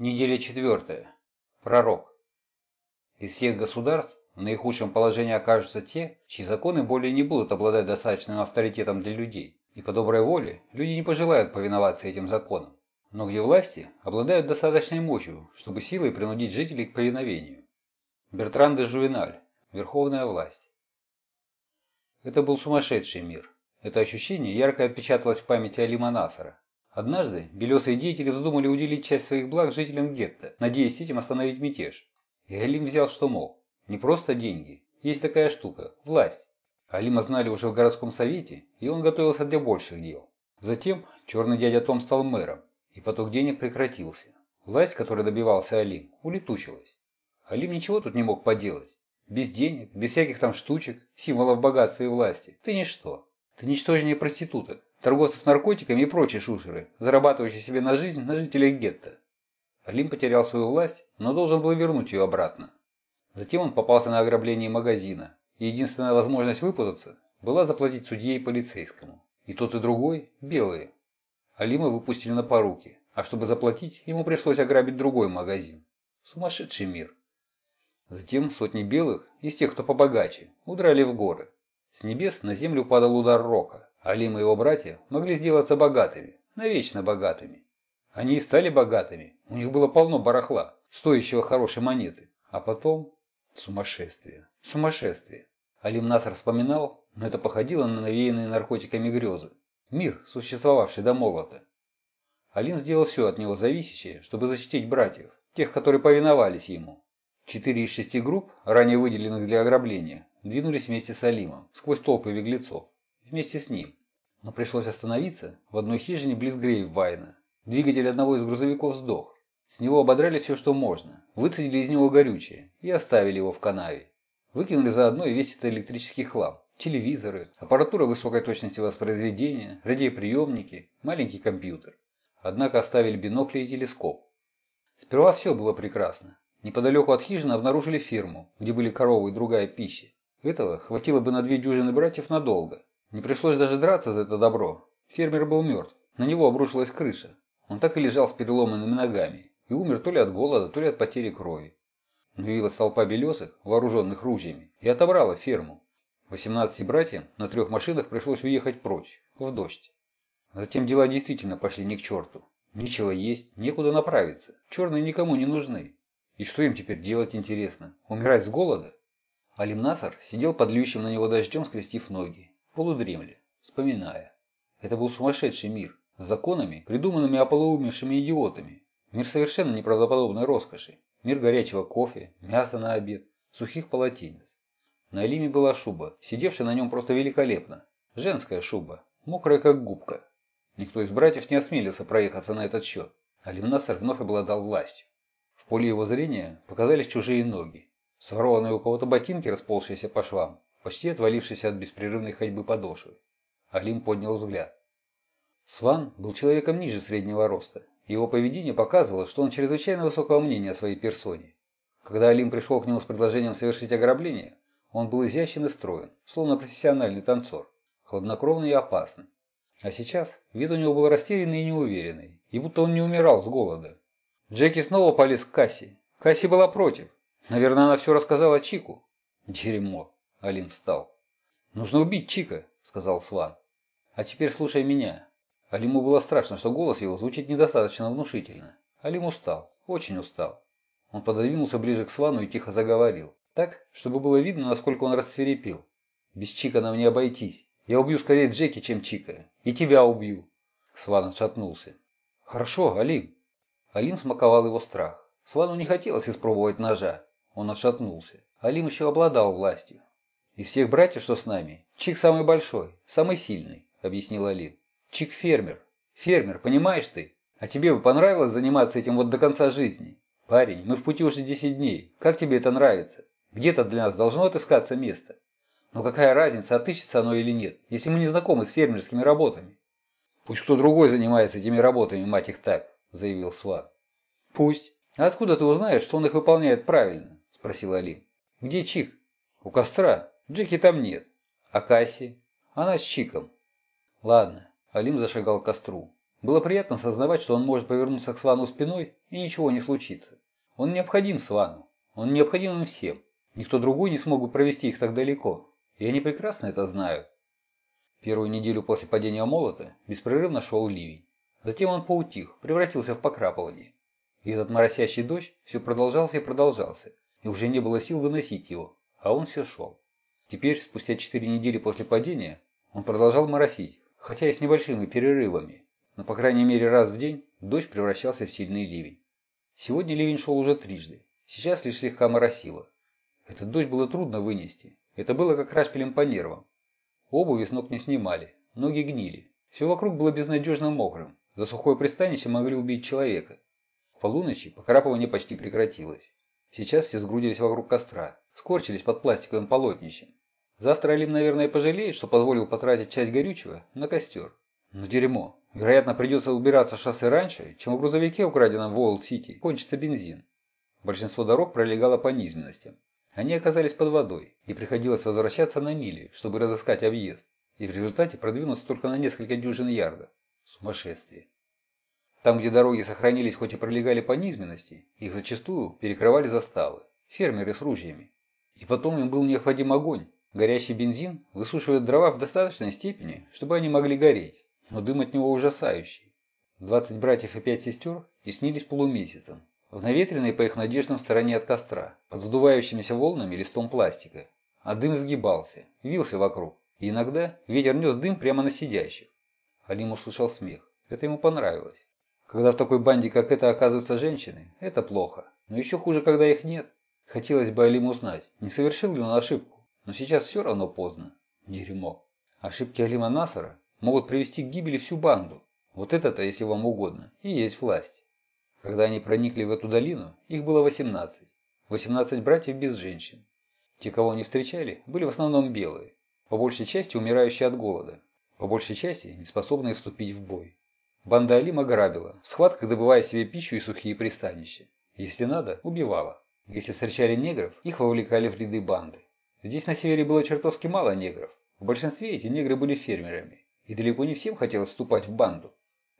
Неделя четвертая. Пророк. Из всех государств в наихудшем положении окажутся те, чьи законы более не будут обладать достаточным авторитетом для людей, и по доброй воле люди не пожелают повиноваться этим законам, но где власти обладают достаточной мощью, чтобы силой принудить жителей к повиновению. Бертран де Жувеналь. Верховная власть. Это был сумасшедший мир. Это ощущение ярко отпечаталось в памяти Алима Насара. Однажды белесые деятели вздумали уделить часть своих благ жителям гетто, надеясь этим остановить мятеж. И Алим взял что мог. Не просто деньги. Есть такая штука – власть. Алима знали уже в городском совете, и он готовился для больших дел. Затем черный дядя Том стал мэром, и поток денег прекратился. Власть, которой добивался Алим, улетучилась. Алим ничего тут не мог поделать. Без денег, без всяких там штучек, символов богатства и власти. Ты ничто. Ты ничтожнее проституток, торговцев наркотиками и прочие шушеры, зарабатывающие себе на жизнь на жителях гетто. Алим потерял свою власть, но должен был вернуть ее обратно. Затем он попался на ограбление магазина, и единственная возможность выпутаться была заплатить судье и полицейскому. И тот, и другой – белые. Алима выпустили на поруки, а чтобы заплатить, ему пришлось ограбить другой магазин. Сумасшедший мир. Затем сотни белых, из тех, кто побогаче, удрали в горы. С небес на землю падал удар рока. Алим и его братья могли сделаться богатыми, навечно богатыми. Они и стали богатыми, у них было полно барахла, стоящего хорошей монеты. А потом сумасшествие, сумасшествие. Алим Наср вспоминал, но это походило на навеянные наркотиками грезы. Мир, существовавший до молота. Алим сделал все от него зависящее, чтобы защитить братьев, тех, которые повиновались ему. Четыре из шести групп, ранее выделенных для ограбления, двинулись вместе с Алимом, сквозь толпы беглецов вместе с ним. Но пришлось остановиться в одной хижине близ Грейввайна. Двигатель одного из грузовиков сдох. С него ободрали все, что можно, выцедили из него горючее и оставили его в канаве. Выкинули заодно и весь этот электрический хлам. Телевизоры, аппаратура высокой точности воспроизведения, радиоприемники, маленький компьютер. Однако оставили бинокли и телескоп. Сперва все было прекрасно. Неподалеку от хижины обнаружили ферму, где были коровы и другая пища. Этого хватило бы на две дюжины братьев надолго. Не пришлось даже драться за это добро. Фермер был мертв. На него обрушилась крыша. Он так и лежал с переломанными ногами. И умер то ли от голода, то ли от потери крови. Явилась толпа белесых, вооруженных ружьями, и отобрала ферму. 18 братьям на трех машинах пришлось уехать прочь, в дождь. Затем дела действительно пошли не к черту. Нечего есть, некуда направиться. Черные никому не нужны. И что им теперь делать интересно? Умирать с голода? Алим Насар сидел под льющим на него дождем, скрестив ноги полудремли, вспоминая. Это был сумасшедший мир, с законами, придуманными ополоумевшими идиотами. Мир совершенно неправдоподобной роскоши. Мир горячего кофе, мяса на обед, сухих полотенец. На Элиме была шуба, сидевшая на нем просто великолепно. Женская шуба, мокрая как губка. Никто из братьев не осмелился проехаться на этот счет. Алимнасар вновь обладал властью. В поле его зрения показались чужие ноги. Сворованные у кого-то ботинки, расползшиеся по швам, почти отвалившись от беспрерывной ходьбы подошвы. Алим поднял взгляд. Сван был человеком ниже среднего роста. Его поведение показывало, что он чрезвычайно высокого мнения о своей персоне. Когда Алим пришел к нему с предложением совершить ограбление, он был изящен и строен, словно профессиональный танцор, хладнокровный и опасный. А сейчас вид у него был растерянный и неуверенный, и будто он не умирал с голода. Джеки снова полез к Касси. Касси была против. Наверное, она все рассказала Чику. Дерьмо. Алим встал. «Нужно убить Чика», — сказал Сван. «А теперь слушай меня». Алиму было страшно, что голос его звучит недостаточно внушительно. Алим устал, очень устал. Он пододвинулся ближе к Свану и тихо заговорил. Так, чтобы было видно, насколько он расцвирепел. «Без Чика нам не обойтись. Я убью скорее Джеки, чем Чика. И тебя убью». Сван отшатнулся. «Хорошо, Алим». Алим смаковал его страх. Свану не хотелось испробовать ножа. Он отшатнулся. Алим еще обладал властью. «Из всех братьев, что с нами, Чик самый большой, самый сильный», — объяснил Алин. «Чик фермер. Фермер, понимаешь ты? А тебе бы понравилось заниматься этим вот до конца жизни? Парень, мы в пути уже 10 дней. Как тебе это нравится? Где-то для нас должно отыскаться место. Но какая разница, отыщется оно или нет, если мы не знакомы с фермерскими работами?» «Пусть кто другой занимается этими работами, мать их так», — заявил Сван. «Пусть. А откуда ты узнаешь, что он их выполняет правильно?» – спросил Алин. «Где Чик?» «У костра. Джеки там нет. А Касси? Она с Чиком. Ладно. Алим зашагал к костру. Было приятно сознавать, что он может повернуться к Свану спиной, и ничего не случится. Он необходим Свану. Он необходим им всем. Никто другой не смог бы провести их так далеко. И они прекрасно это знают. Первую неделю после падения молота беспрерывно шел ливень. Затем он поутих, превратился в покрапывание. И этот моросящий дождь все продолжался и продолжался, и уже не было сил выносить его, а он все шел. Теперь, спустя четыре недели после падения, он продолжал моросить, хотя и с небольшими перерывами, но по крайней мере раз в день дождь превращался в сильный ливень. Сегодня ливень шел уже трижды, сейчас лишь слегка моросило. Этот дождь было трудно вынести, это было как рашпилем по нервам. Обуви с ног не снимали, ноги гнили, все вокруг было безнадежно мокрым, за сухое пристанище могли убить человека. К полуночи покрапывание почти прекратилось. Сейчас все сгрудились вокруг костра, скорчились под пластиковым полотнищем. Завтра Алим, наверное, пожалеет, что позволил потратить часть горючего на костер. Но дерьмо. Вероятно, придется убираться с шоссе раньше, чем в грузовике, украденном в Уолл-Сити, кончится бензин. Большинство дорог пролегало по низменностям. Они оказались под водой, и приходилось возвращаться на мили, чтобы разыскать объезд, и в результате продвинуться только на несколько дюжин ярдов. Сумасшествие. Там, где дороги сохранились, хоть и пролегали по низменности, их зачастую перекрывали заставы, фермеры с ружьями. И потом им был необходим огонь. Горящий бензин высушивает дрова в достаточной степени, чтобы они могли гореть, но дым от него ужасающий. Двадцать братьев и пять сестер теснились полумесяцем, в наветренной по их надеждам стороне от костра, под сдувающимися волнами листом пластика. А дым сгибался, вился вокруг, и иногда ветер нес дым прямо на сидящих. Алим услышал смех. Это ему понравилось. Когда в такой банде, как это, оказываются женщины, это плохо. Но еще хуже, когда их нет. Хотелось бы Алиму узнать, не совершил ли он ошибку. Но сейчас все равно поздно. Дерьмо. Ошибки Алима Насара могут привести к гибели всю банду. Вот это-то, если вам угодно, и есть власть. Когда они проникли в эту долину, их было 18. 18 братьев без женщин. Те, кого они встречали, были в основном белые, по большей части умирающие от голода, по большей части не способные вступить в бой. Банда Алима грабила, в схватках добывая себе пищу и сухие пристанища. Если надо, убивала. Если встречали негров, их вовлекали в ряды банды. Здесь на севере было чертовски мало негров. В большинстве эти негры были фермерами, и далеко не всем хотелось вступать в банду.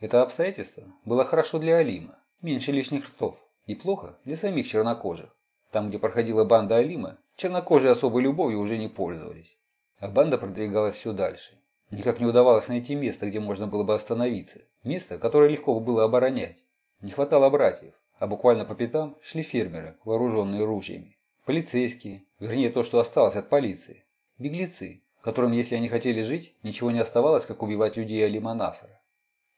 Это обстоятельство было хорошо для Алима. Меньше лишних ртов. И плохо для самих чернокожих. Там, где проходила банда Алима, чернокожие особой любовью уже не пользовались. А банда продвигалась все дальше. Никак не удавалось найти место, где можно было бы остановиться. Место, которое легко было оборонять. Не хватало братьев, а буквально по пятам шли фермеры, вооруженные ружьями. Полицейские, вернее то, что осталось от полиции. Беглецы, которым, если они хотели жить, ничего не оставалось, как убивать людей Алима Насара.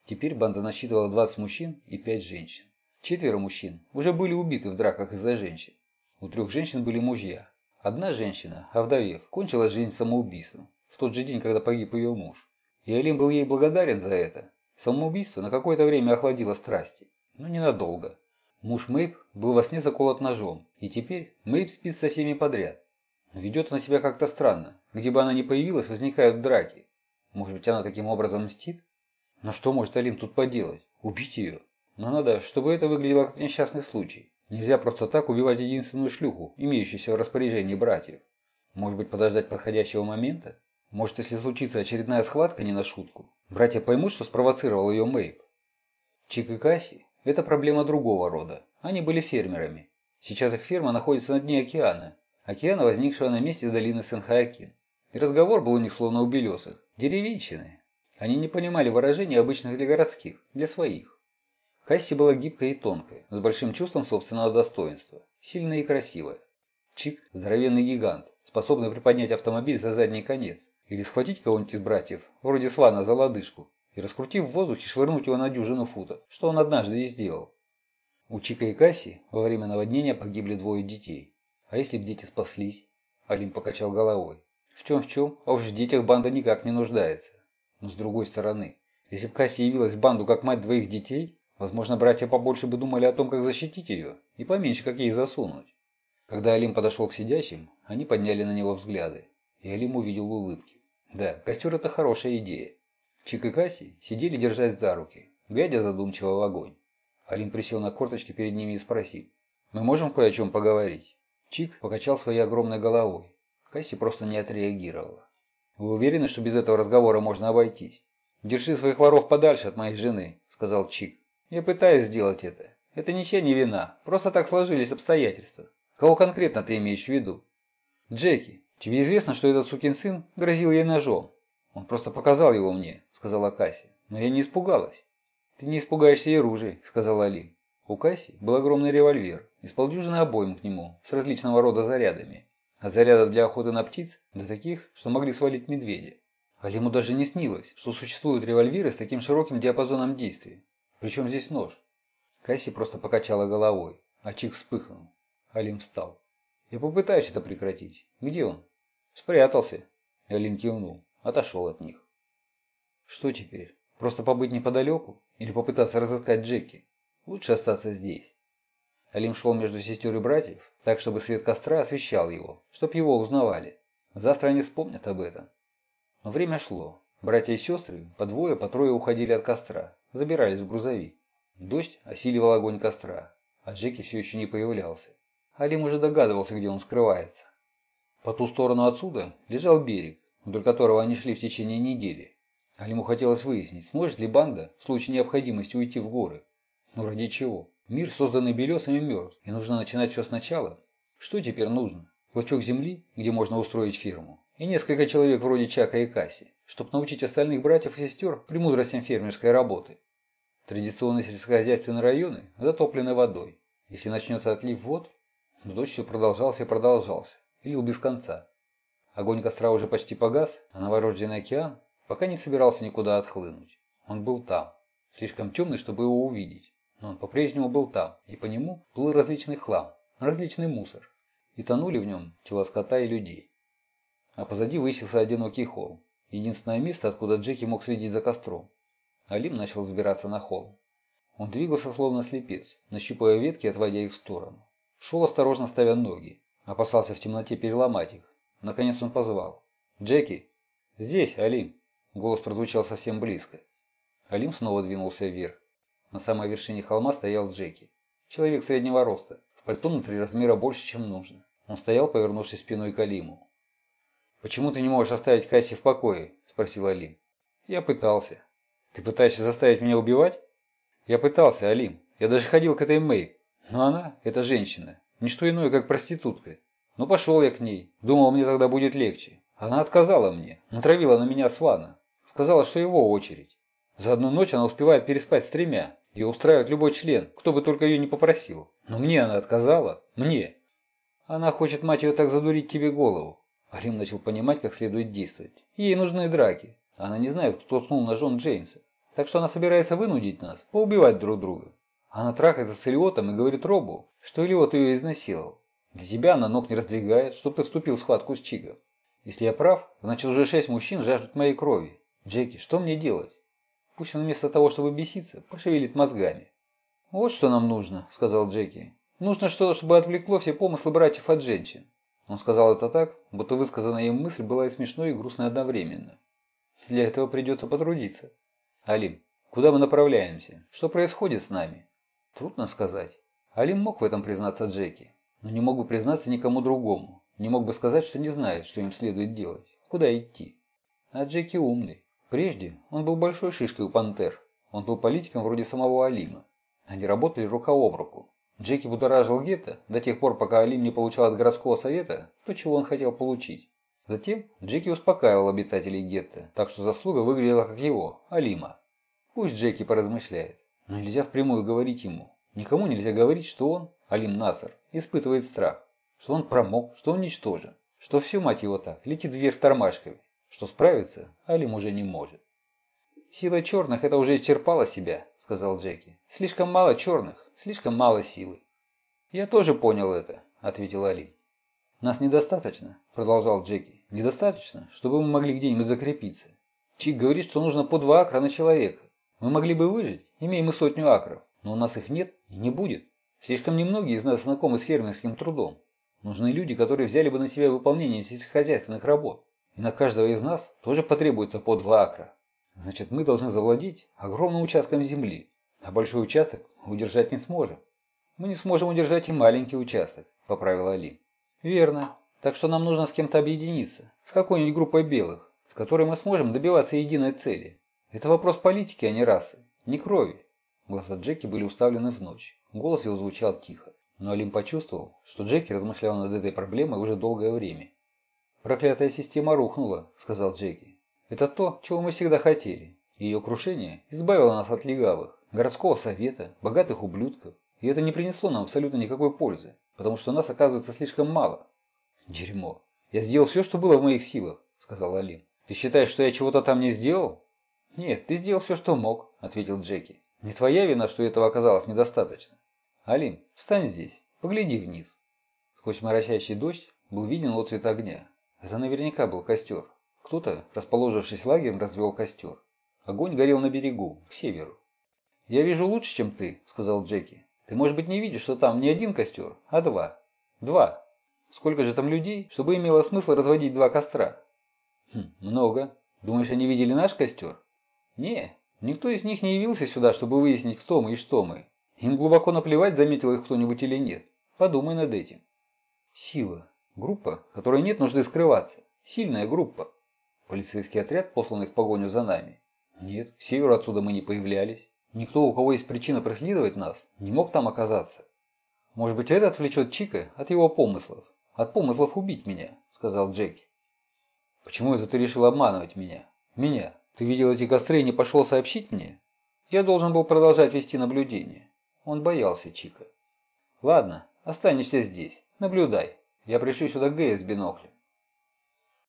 Теперь банда насчитывала 20 мужчин и 5 женщин. Четверо мужчин уже были убиты в драках из-за женщин. У трех женщин были мужья. Одна женщина, овдовев, кончила жизнь самоубийством в тот же день, когда погиб ее муж. И Алим был ей благодарен за это. Самоубийство на какое-то время охладило страсти, но ненадолго. Муж Мэйб был во сне заколот ножом, и теперь Мэйб спит со всеми подряд. Но ведет она себя как-то странно. Где бы она ни появилась, возникают драки. Может быть, она таким образом мстит? Но что может Алим тут поделать? Убить ее? Но надо, чтобы это выглядело как несчастный случай. Нельзя просто так убивать единственную шлюху, имеющуюся в распоряжении братьев. Может быть, подождать подходящего момента? Может, если случится очередная схватка не на шутку, братья поймут, что спровоцировал ее Мэйб. Чик и Касси – это проблема другого рода. Они были фермерами. Сейчас их ферма находится на дне океана. Океана, возникшего на месте долины Сен-Хаакин. И разговор был у них словно у белесых. Деревенщины. Они не понимали выражений обычных для городских, для своих. Касси была гибкая и тонкая, с большим чувством собственного достоинства, сильная и красивая. Чик – здоровенный гигант, способный приподнять автомобиль за задний конец, или схватить кого-нибудь из братьев, вроде Свана, за лодыжку, и, раскрутив в воздухе, швырнуть его на дюжину футов, что он однажды и сделал. У Чика и Касси во время наводнения погибли двое детей. А если б дети спаслись? Алим покачал головой. В чем в чем, а уж в детях банда никак не нуждается. Но с другой стороны, если б Касси явилась в банду как мать двоих детей, Возможно, братья побольше бы думали о том, как защитить ее, и поменьше, как ей засунуть. Когда Алим подошел к сидящим, они подняли на него взгляды, и Алим увидел улыбки. Да, костер – это хорошая идея. Чик и Касси сидели, держась за руки, глядя задумчиво в огонь. Алим присел на корточки перед ними и спросил. «Мы можем кое о чем поговорить?» Чик покачал своей огромной головой. Касси просто не отреагировала. «Вы уверены, что без этого разговора можно обойтись?» «Держи своих воров подальше от моей жены», – сказал Чик. «Я пытаюсь сделать это. Это ничья не вина, просто так сложились обстоятельства. Кого конкретно ты имеешь в виду?» «Джеки, тебе известно, что этот сукин сын грозил ей ножом?» «Он просто показал его мне», – сказала Касси. «Но я не испугалась». «Ты не испугаешься и ружей», – сказала Алин. У Касси был огромный револьвер и с обоим к нему с различного рода зарядами. От зарядов для охоты на птиц до таких, что могли свалить медведя. Алиму даже не снилось, что существуют револьверы с таким широким диапазоном действия. Причем здесь нож? Касси просто покачала головой, а Чик вспыхнул. Алим встал. «Я попытаюсь это прекратить. Где он?» «Спрятался». Алим кивнул. Отошел от них. «Что теперь? Просто побыть неподалеку? Или попытаться разыскать Джеки? Лучше остаться здесь». Алим шел между сестер и братьев, так, чтобы свет костра освещал его, чтоб его узнавали. Завтра они вспомнят об этом. Но время шло. Братья и сестры по двое, по трое уходили от костра, забирались в грузовик. Дождь осиливал огонь костра, а Джеки все еще не появлялся. Алим уже догадывался, где он скрывается. По ту сторону отсюда лежал берег, вдоль которого они шли в течение недели. Алиму хотелось выяснить, сможет ли банда в случае необходимости уйти в горы. Но ради чего? Мир, созданный Белесами, мертв, и нужно начинать все сначала. Что теперь нужно? Клочок земли, где можно устроить ферму, и несколько человек вроде Чака и Касси, чтобы научить остальных братьев и сестер премудростям фермерской работы. Традиционные сельскохозяйственные районы затоплены водой. Если начнется отлив вод, но дождь все продолжался и продолжался, лил без конца. Огонь костра уже почти погас, а новорожденный океан пока не собирался никуда отхлынуть. Он был там, слишком темный, чтобы его увидеть но он по-прежнему был там, и по нему был различный хлам, различный мусор, и тонули в нем тела скота и людей. А позади высился одинокий холм, единственное место, откуда Джеки мог следить за костром. Алим начал взбираться на холм. Он двигался словно слепец, нащупывая ветки, отводя их в сторону. Шел осторожно, ставя ноги. Опасался в темноте переломать их. Наконец он позвал. «Джеки!» «Здесь, Алим!» Голос прозвучал совсем близко. Алим снова двинулся вверх. На самой вершине холма стоял Джеки. Человек среднего роста, в пальто на три размера больше, чем нужно. Он стоял, повернувшись спиной к Алиму. «Почему ты не можешь оставить Касси в покое?» – спросил Алим. «Я пытался». «Ты пытаешься заставить меня убивать?» «Я пытался, Алим. Я даже ходил к этой Мэй. Но она, эта женщина, не что иное, как проститутка. Ну пошел я к ней. Думал, мне тогда будет легче. Она отказала мне, натравила на меня Свана. Сказала, что его очередь. За одну ночь она успевает переспать с тремя. Ее устраивает любой член, кто бы только ее не попросил. Но мне она отказала. Мне. Она хочет, мать ее, так задурить тебе голову. Арим начал понимать, как следует действовать. Ей нужны драки. Она не знает, кто ткнул ножом Джеймса. Так что она собирается вынудить нас, поубивать друг друга. Она трахается с Элиотом и говорит Робу, что Элиот ее изнасиловал. Для тебя она ног не раздвигает, чтобы ты вступил в схватку с Чигом. Если я прав, значит уже шесть мужчин жаждут моей крови. Джеки, что мне делать? Пусть он вместо того, чтобы беситься, пошевелит мозгами. «Вот что нам нужно», – сказал Джеки. «Нужно что-то, чтобы отвлекло все помыслы братьев от женщин». Он сказал это так, будто высказанная им мысль была и смешной, и грустной одновременно. Для этого придется потрудиться. Алим, куда мы направляемся? Что происходит с нами? Трудно сказать. Алим мог в этом признаться Джеки, но не мог бы признаться никому другому. Не мог бы сказать, что не знает, что им следует делать. Куда идти? А Джеки умный. Прежде он был большой шишкой у пантер. Он был политиком вроде самого Алима. Они работали рука об руку. Джеки будоражил гетто до тех пор, пока Алим не получал от городского совета то, чего он хотел получить. Затем Джеки успокаивал обитателей гетто, так что заслуга выглядела как его, Алима. Пусть Джеки поразмышляет, но нельзя впрямую говорить ему. Никому нельзя говорить, что он, Алим Насар, испытывает страх, что он промок, что он ничтожен, что все, мать его так, летит вверх тормашками, что справиться Алим уже не может. «Сила черных это уже исчерпала себя», — сказал Джеки. «Слишком мало черных, слишком мало силы». «Я тоже понял это», — ответил Алим. «Нас недостаточно», — продолжал Джеки. «Недостаточно, чтобы мы могли где-нибудь закрепиться. Чик говорит, что нужно по два акра на человека. Мы могли бы выжить, имея мы сотню акров, но у нас их нет и не будет. Слишком немногие из нас знакомы с фермерским трудом. Нужны люди, которые взяли бы на себя выполнение сельскохозяйственных работ. И на каждого из нас тоже потребуется по два акра. Значит, мы должны завладеть огромным участком земли, а большой участок удержать не сможем. Мы не сможем удержать и маленький участок, поправил Али. Верно. Так что нам нужно с кем-то объединиться, с какой-нибудь группой белых, с которой мы сможем добиваться единой цели. Это вопрос политики, а не расы, не крови. Глаза Джеки были уставлены в ночь. Голос его звучал тихо. Но Алим почувствовал, что Джеки размышлял над этой проблемой уже долгое время. «Проклятая система рухнула», – сказал Джеки. «Это то, чего мы всегда хотели. Ее крушение избавило нас от легавых, городского совета, богатых ублюдков. И это не принесло нам абсолютно никакой пользы, потому что нас оказывается слишком мало». «Дерьмо. Я сделал все, что было в моих силах», – сказал Алим. «Ты считаешь, что я чего-то там не сделал?» «Нет, ты сделал все, что мог», – ответил Джеки. «Не твоя вина, что этого оказалось недостаточно. Алим, встань здесь, погляди вниз». Сквозь моросящий дождь был виден отцвет огня. Это наверняка был костер. Кто-то, расположившись лагерем, развел костер. Огонь горел на берегу, к северу. «Я вижу лучше, чем ты», — сказал Джеки. «Ты, может быть, не видишь, что там не один костер, а два. Два. Сколько же там людей, чтобы имело смысл разводить два костра?» «Хм, много. Думаешь, они видели наш костер?» «Не, никто из них не явился сюда, чтобы выяснить, кто мы и что мы. Им глубоко наплевать, заметил их кто-нибудь или нет. Подумай над этим». «Сила. Группа, которой нет нужды скрываться. Сильная группа. Полицейский отряд, посланный в погоню за нами. Нет, к северу отсюда мы не появлялись. Никто, у кого есть причина преследовать нас, не мог там оказаться. Может быть, это отвлечет Чика от его помыслов. От помыслов убить меня, сказал Джеки. Почему это ты решил обманывать меня? Меня? Ты видел эти костры и не пошел сообщить мне? Я должен был продолжать вести наблюдение. Он боялся Чика. Ладно, останешься здесь. Наблюдай. Я пришлю сюда Гэя с биноклем.